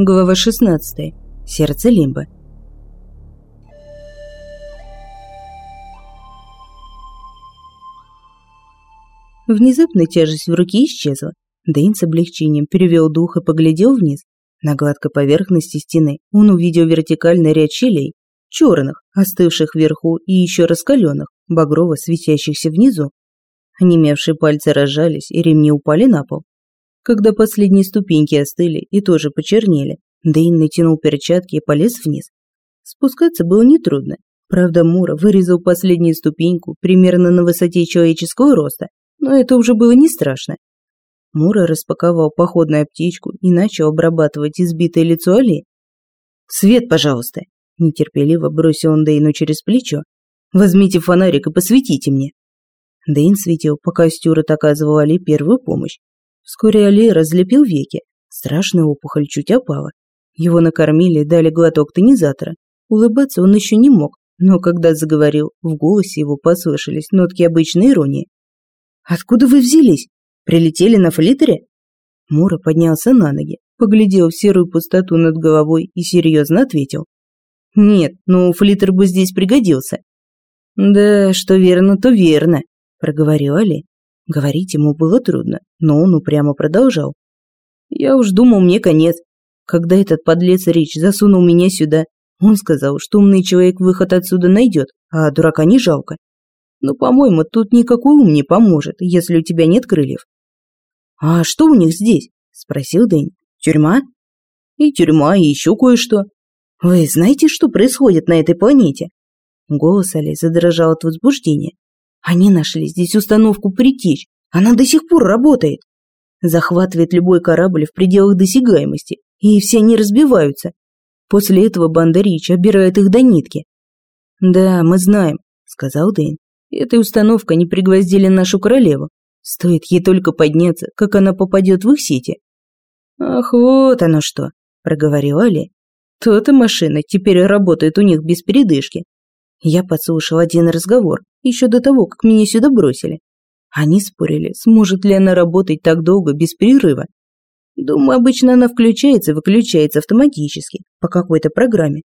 Глава 16. Сердце Лимба. Внезапно тяжесть в руке исчезла. Дэйн с облегчением перевел дух и поглядел вниз. На гладкой поверхности стены он увидел вертикальный ряд щелей, черных, остывших вверху и еще раскаленных, багрово светящихся внизу. Онемевшие пальцы разжались и ремни упали на пол. Когда последние ступеньки остыли и тоже почернели, Дэйн натянул перчатки и полез вниз. Спускаться было нетрудно. Правда, Мура вырезал последнюю ступеньку примерно на высоте человеческого роста, но это уже было не страшно. Мура распаковал походную аптечку и начал обрабатывать избитое лицо Али. «Свет, пожалуйста!» – нетерпеливо бросил он Дэйну через плечо. «Возьмите фонарик и посветите мне!» Дэйн светил, пока Стюарт оказывал Али первую помощь. Вскоре Али разлепил веки. Страшная опухоль чуть опала. Его накормили, дали глоток тонизатора. Улыбаться он еще не мог, но когда заговорил, в голосе его послышались нотки обычной иронии. «Откуда вы взялись? Прилетели на флитере?» Мура поднялся на ноги, поглядел в серую пустоту над головой и серьезно ответил. «Нет, ну флитер бы здесь пригодился». «Да, что верно, то верно», – проговорил Али. Говорить ему было трудно, но он упрямо продолжал. «Я уж думал, мне конец. Когда этот подлец Рич засунул меня сюда, он сказал, что умный человек выход отсюда найдет, а дурака не жалко. Но, по-моему, тут никакой ум не поможет, если у тебя нет крыльев. «А что у них здесь?» – спросил Дэнь. «Тюрьма?» «И тюрьма, и еще кое-что. Вы знаете, что происходит на этой планете?» Голос Али задрожал от возбуждения. «Они нашли здесь установку «Притечь». Она до сих пор работает. Захватывает любой корабль в пределах досягаемости, и все они разбиваются. После этого банда Рич обирает их до нитки. «Да, мы знаем», — сказал Дэйн. «Этой установкой они пригвоздили нашу королеву. Стоит ей только подняться, как она попадет в их сети». «Ах, вот оно что», — проговорил Али. «То-то машина теперь работает у них без передышки». Я подслушал один разговор, еще до того, как меня сюда бросили. Они спорили, сможет ли она работать так долго без перерыва. Думаю, обычно она включается и выключается автоматически, по какой-то программе.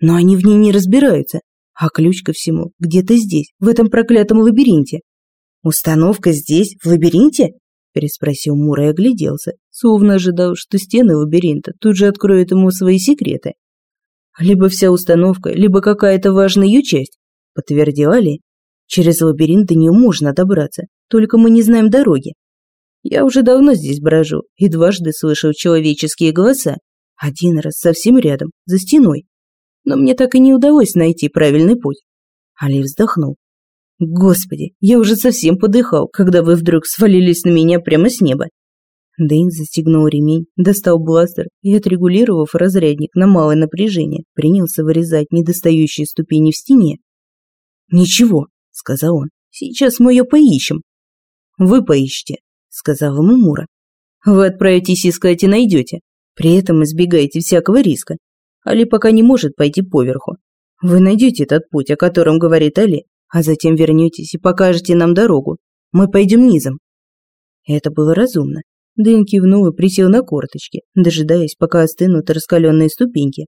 Но они в ней не разбираются, а ключ ко всему где-то здесь, в этом проклятом лабиринте. «Установка здесь, в лабиринте?» переспросил Мура и огляделся, словно ожидал, что стены лабиринта тут же откроют ему свои секреты. «Либо вся установка, либо какая-то важная ее часть», подтвердил Али. «Через лабиринт до нее можно добраться, только мы не знаем дороги. Я уже давно здесь брожу и дважды слышал человеческие голоса. Один раз совсем рядом, за стеной. Но мне так и не удалось найти правильный путь. Али вздохнул. Господи, я уже совсем подыхал, когда вы вдруг свалились на меня прямо с неба. Дэйн застегнул ремень, достал бластер и, отрегулировав разрядник на малое напряжение, принялся вырезать недостающие ступени в стене. «Ничего», — сказал он, — «сейчас мы ее поищем». «Вы поищите», сказал ему Мура. Вы отправитесь искать и найдете. При этом избегаете всякого риска. Али пока не может пойти поверху. Вы найдете этот путь, о котором говорит Али, а затем вернетесь и покажете нам дорогу. Мы пойдем низом. Это было разумно. Дэн кивнул и присел на корточки, дожидаясь, пока остынут раскаленные ступеньки.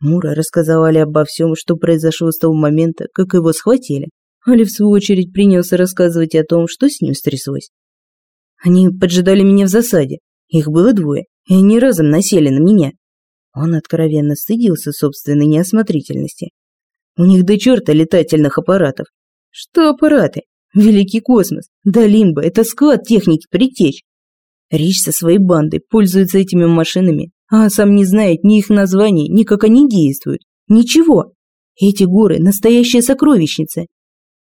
Мура рассказал Али обо всем, что произошло с того момента, как его схватили. Али, в свою очередь, принялся рассказывать о том, что с ним стряслось. Они поджидали меня в засаде. Их было двое, и они разом насели на меня. Он откровенно стыдился собственной неосмотрительности. У них до черта летательных аппаратов. Что аппараты? Великий космос. Да Лимба, это склад техники притечь. Рич со своей бандой пользуется этими машинами, а сам не знает ни их названий, ни как они действуют. Ничего. Эти горы – настоящая сокровищница.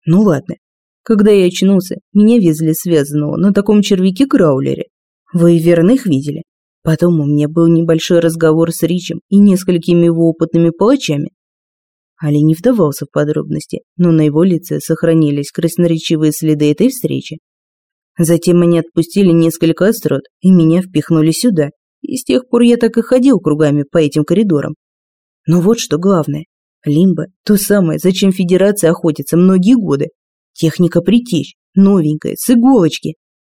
Ну ладно, когда я очнулся, меня везли связанного на таком червяке-краулере. Вы верно их видели? Потом у меня был небольшой разговор с Ричем и несколькими его опытными палачами. Али не вдавался в подробности, но на его лице сохранились красноречивые следы этой встречи. Затем они отпустили несколько острот, и меня впихнули сюда, и с тех пор я так и ходил кругами по этим коридорам. Но вот что главное. Лимба – то самое, зачем Федерация охотится многие годы, Техника притечь, новенькая, с иголочки.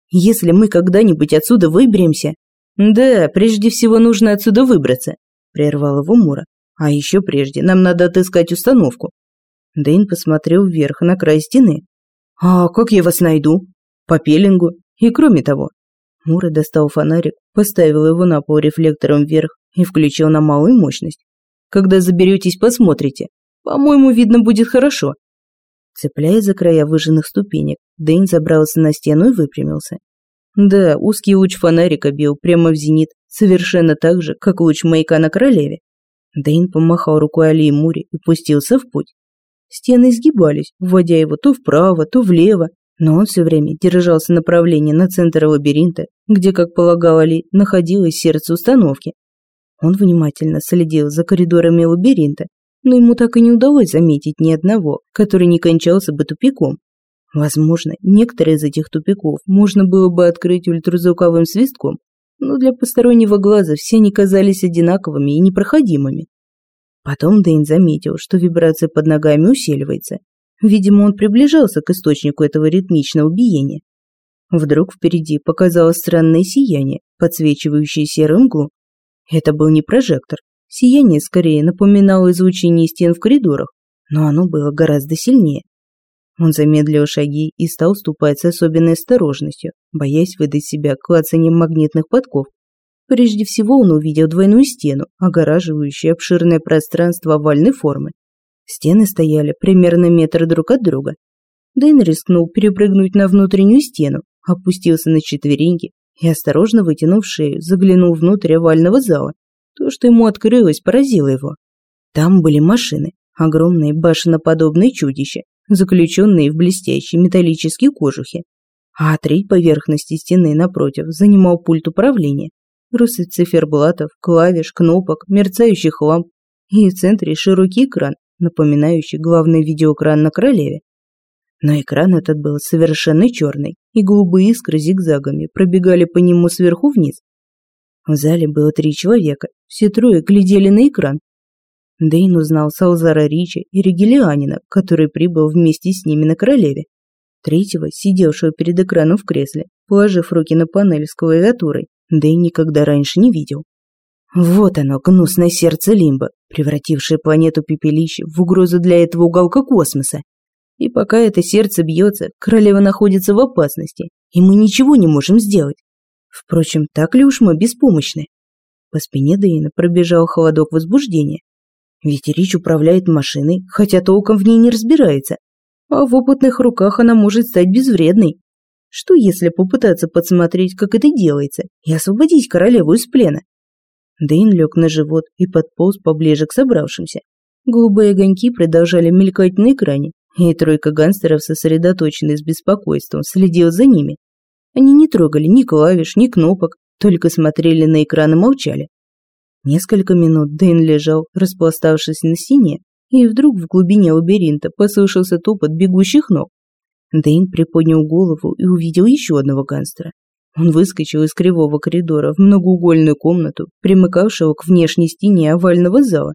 Если мы когда-нибудь отсюда выберемся, «Да, прежде всего нужно отсюда выбраться», – прервал его Мура. «А еще прежде нам надо отыскать установку». Дэйн посмотрел вверх на край стены. «А как я вас найду?» «По пеленгу. И кроме того...» Мура достал фонарик, поставил его на пол рефлектором вверх и включил на малую мощность. «Когда заберетесь, посмотрите. По-моему, видно будет хорошо». Цепляясь за края выжженных ступенек, Дэйн забрался на стену и выпрямился. Да, узкий луч фонарика бил прямо в зенит, совершенно так же, как луч маяка на королеве. Дэйн помахал рукой Али и Мури и пустился в путь. Стены изгибались, вводя его то вправо, то влево, но он все время держался направления на центр лабиринта, где, как полагал Али, находилось сердце установки. Он внимательно следил за коридорами лабиринта, но ему так и не удалось заметить ни одного, который не кончался бы тупиком. Возможно, некоторые из этих тупиков можно было бы открыть ультразвуковым свистком, но для постороннего глаза все они казались одинаковыми и непроходимыми. Потом Дэйн заметил, что вибрация под ногами усиливается. Видимо, он приближался к источнику этого ритмичного биения. Вдруг впереди показалось странное сияние, подсвечивающее серую мглу. Это был не прожектор. Сияние скорее напоминало излучение стен в коридорах, но оно было гораздо сильнее. Он замедлил шаги и стал ступать с особенной осторожностью, боясь выдать себя клацанием магнитных подков. Прежде всего он увидел двойную стену, огораживающую обширное пространство овальной формы. Стены стояли примерно метр друг от друга. Дэйн рискнул перепрыгнуть на внутреннюю стену, опустился на четвереньки и, осторожно вытянув шею, заглянул внутрь овального зала. То, что ему открылось, поразило его. Там были машины, огромные башеноподобные чудища, заключенные в блестящие металлические кожухи. А треть поверхности стены напротив занимал пульт управления. Россыпь циферблатов, клавиш, кнопок, мерцающих ламп и в центре широкий экран, напоминающий главный видеоэкран на королеве. Но экран этот был совершенно черный, и голубые искры зигзагами пробегали по нему сверху вниз. В зале было три человека, все трое глядели на экран, Дейн узнал Салзара Ричи и Ригелианина, который прибыл вместе с ними на королеве. Третьего, сидевшего перед экраном в кресле, положив руки на панель с клавиатурой, Дейн никогда раньше не видел. Вот оно, гнусное сердце Лимба, превратившее планету пепелище в угрозу для этого уголка космоса. И пока это сердце бьется, королева находится в опасности, и мы ничего не можем сделать. Впрочем, так ли уж мы беспомощны? По спине Дейна пробежал холодок возбуждения. Ведь Рич управляет машиной, хотя толком в ней не разбирается. А в опытных руках она может стать безвредной. Что если попытаться подсмотреть, как это делается, и освободить королеву из плена? Дэйн лег на живот и подполз поближе к собравшимся. Голубые огоньки продолжали мелькать на экране, и тройка гангстеров, сосредоточенная с беспокойством, следил за ними. Они не трогали ни клавиш, ни кнопок, только смотрели на экран и молчали. Несколько минут Дэйн лежал, распластавшись на стене, и вдруг в глубине лабиринта послышался топот бегущих ног. Дэйн приподнял голову и увидел еще одного гангстера. Он выскочил из кривого коридора в многоугольную комнату, примыкавшего к внешней стене овального зала.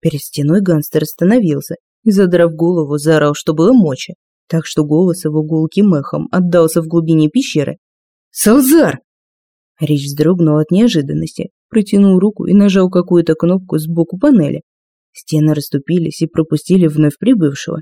Перед стеной гангстер остановился и, задрав голову, заорал, что было мочи, так что голос его гулким эхом отдался в глубине пещеры. «Салзар!» Речь вздрогнул от неожиданности, протянул руку и нажал какую-то кнопку сбоку панели. Стены расступились и пропустили вновь прибывшего.